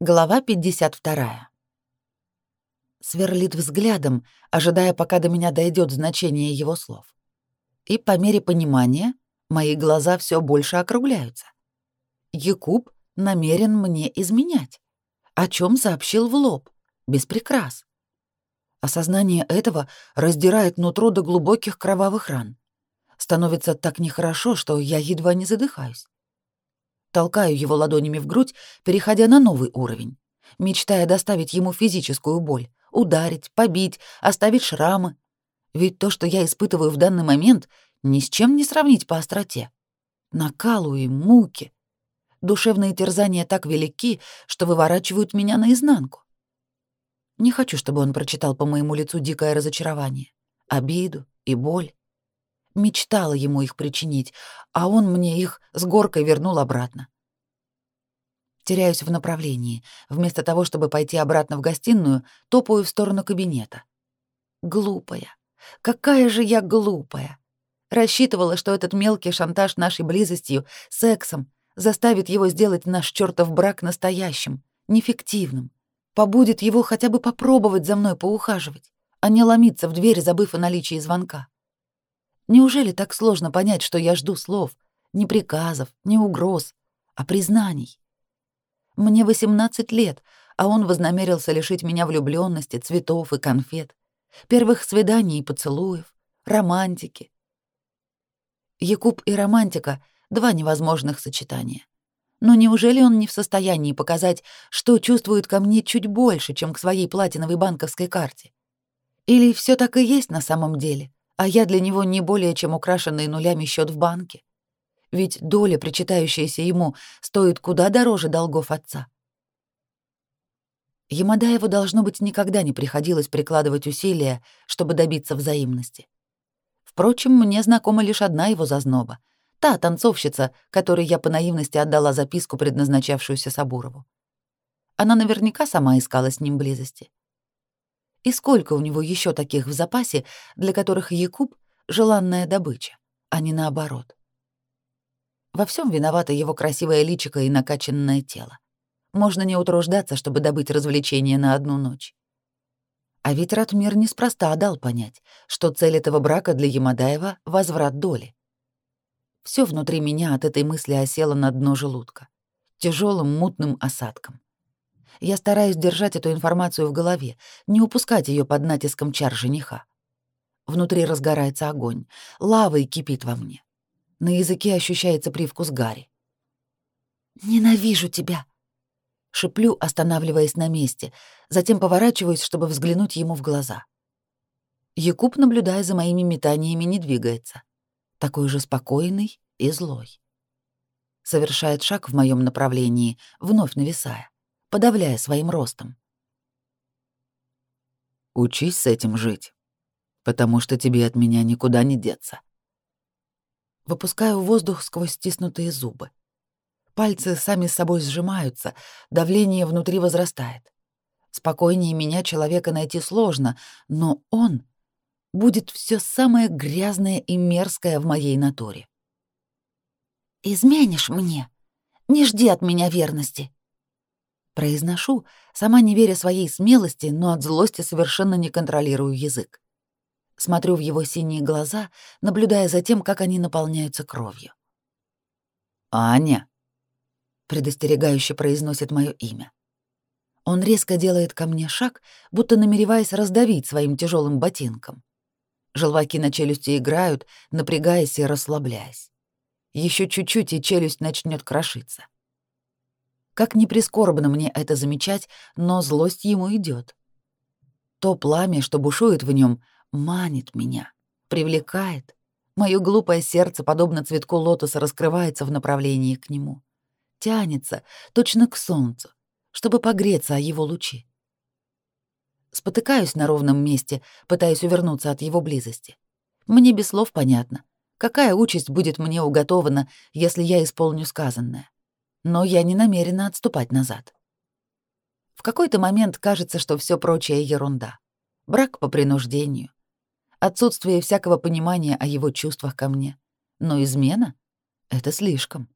Глава 52. Сверлит взглядом, ожидая, пока до меня дойдет значение его слов. И по мере понимания мои глаза все больше округляются. Якуб намерен мне изменять, о чем сообщил в лоб, без прикрас. Осознание этого раздирает нутро до глубоких кровавых ран. Становится так нехорошо, что я едва не задыхаюсь толкаю его ладонями в грудь, переходя на новый уровень, мечтая доставить ему физическую боль, ударить, побить, оставить шрамы. Ведь то, что я испытываю в данный момент, ни с чем не сравнить по остроте. Накалу и муки. Душевные терзания так велики, что выворачивают меня наизнанку. Не хочу, чтобы он прочитал по моему лицу дикое разочарование, обиду и боль мечтала ему их причинить, а он мне их с горкой вернул обратно. Теряюсь в направлении. Вместо того, чтобы пойти обратно в гостиную, топаю в сторону кабинета. Глупая. Какая же я глупая. Рассчитывала, что этот мелкий шантаж нашей близостью, сексом, заставит его сделать наш чертов брак настоящим, нефиктивным. Побудет его хотя бы попробовать за мной поухаживать, а не ломиться в дверь, забыв о наличии звонка. Неужели так сложно понять, что я жду слов, не приказов, не угроз, а признаний? Мне 18 лет, а он вознамерился лишить меня влюблённости, цветов и конфет, первых свиданий и поцелуев, романтики. Якуб и романтика — два невозможных сочетания. Но неужели он не в состоянии показать, что чувствует ко мне чуть больше, чем к своей платиновой банковской карте? Или всё так и есть на самом деле — а я для него не более чем украшенный нулями счет в банке. Ведь доля, причитающаяся ему, стоит куда дороже долгов отца. Ямадаеву, должно быть, никогда не приходилось прикладывать усилия, чтобы добиться взаимности. Впрочем, мне знакома лишь одна его зазноба — Та танцовщица, которой я по наивности отдала записку, предназначавшуюся Сабурову. Она наверняка сама искала с ним близости. И сколько у него еще таких в запасе, для которых Якуб — желанная добыча, а не наоборот? Во всем виновата его красивое личико и накачанное тело. Можно не утруждаться, чтобы добыть развлечение на одну ночь. А ведь Ратмир неспроста дал понять, что цель этого брака для Ямадаева — возврат доли. Все внутри меня от этой мысли осело на дно желудка, тяжелым мутным осадком. Я стараюсь держать эту информацию в голове, не упускать ее под натиском чар жениха. Внутри разгорается огонь, лава и кипит во мне. На языке ощущается привкус гари. «Ненавижу тебя!» Шиплю, останавливаясь на месте, затем поворачиваюсь, чтобы взглянуть ему в глаза. Якуб, наблюдая за моими метаниями, не двигается. Такой же спокойный и злой. Совершает шаг в моем направлении, вновь нависая подавляя своим ростом. «Учись с этим жить, потому что тебе от меня никуда не деться». Выпускаю воздух сквозь стиснутые зубы. Пальцы сами собой сжимаются, давление внутри возрастает. Спокойнее меня человека найти сложно, но он будет все самое грязное и мерзкое в моей натуре. «Изменишь мне? Не жди от меня верности!» Произношу, сама не веря своей смелости, но от злости совершенно не контролирую язык. Смотрю в его синие глаза, наблюдая за тем, как они наполняются кровью. «Аня!» — предостерегающе произносит мое имя. Он резко делает ко мне шаг, будто намереваясь раздавить своим тяжелым ботинком. Желваки на челюсти играют, напрягаясь и расслабляясь. Еще чуть-чуть, и челюсть начнет крошиться. Как не прискорбно мне это замечать, но злость ему идет. То пламя, что бушует в нем, манит меня, привлекает. Мое глупое сердце, подобно цветку лотоса, раскрывается в направлении к нему. Тянется, точно к солнцу, чтобы погреться о его лучи. Спотыкаюсь на ровном месте, пытаясь увернуться от его близости. Мне без слов понятно, какая участь будет мне уготована, если я исполню сказанное но я не намерена отступать назад. В какой-то момент кажется, что все прочее ерунда. Брак по принуждению. Отсутствие всякого понимания о его чувствах ко мне. Но измена — это слишком.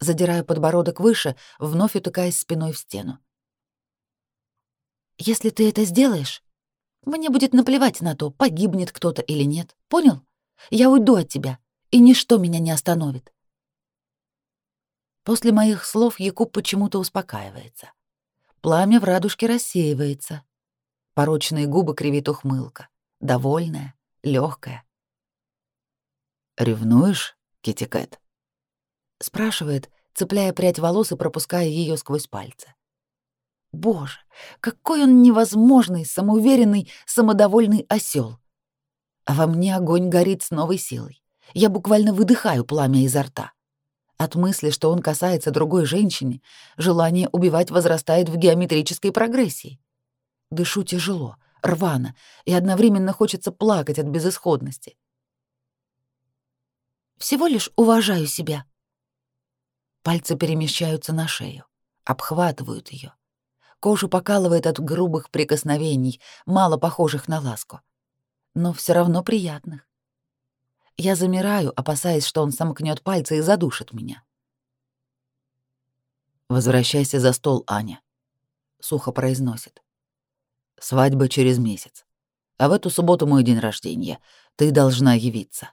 Задираю подбородок выше, вновь утыкаясь спиной в стену. «Если ты это сделаешь, мне будет наплевать на то, погибнет кто-то или нет. Понял? Я уйду от тебя, и ничто меня не остановит». После моих слов Якуб почему-то успокаивается. Пламя в радужке рассеивается. Порочные губы кривит ухмылка, довольная, легкая. «Ревнуешь, Китикэт?» Спрашивает, цепляя прядь волос и пропуская ее сквозь пальцы. Боже, какой он невозможный, самоуверенный, самодовольный осел! А во мне огонь горит с новой силой. Я буквально выдыхаю пламя изо рта. От мысли, что он касается другой женщины, желание убивать возрастает в геометрической прогрессии. Дышу тяжело, рвано, и одновременно хочется плакать от безысходности. Всего лишь уважаю себя. Пальцы перемещаются на шею, обхватывают ее. Кожу покалывает от грубых прикосновений, мало похожих на ласку, но все равно приятных. Я замираю, опасаясь, что он сомкнет пальцы и задушит меня. «Возвращайся за стол, Аня», — сухо произносит. «Свадьба через месяц. А в эту субботу мой день рождения. Ты должна явиться».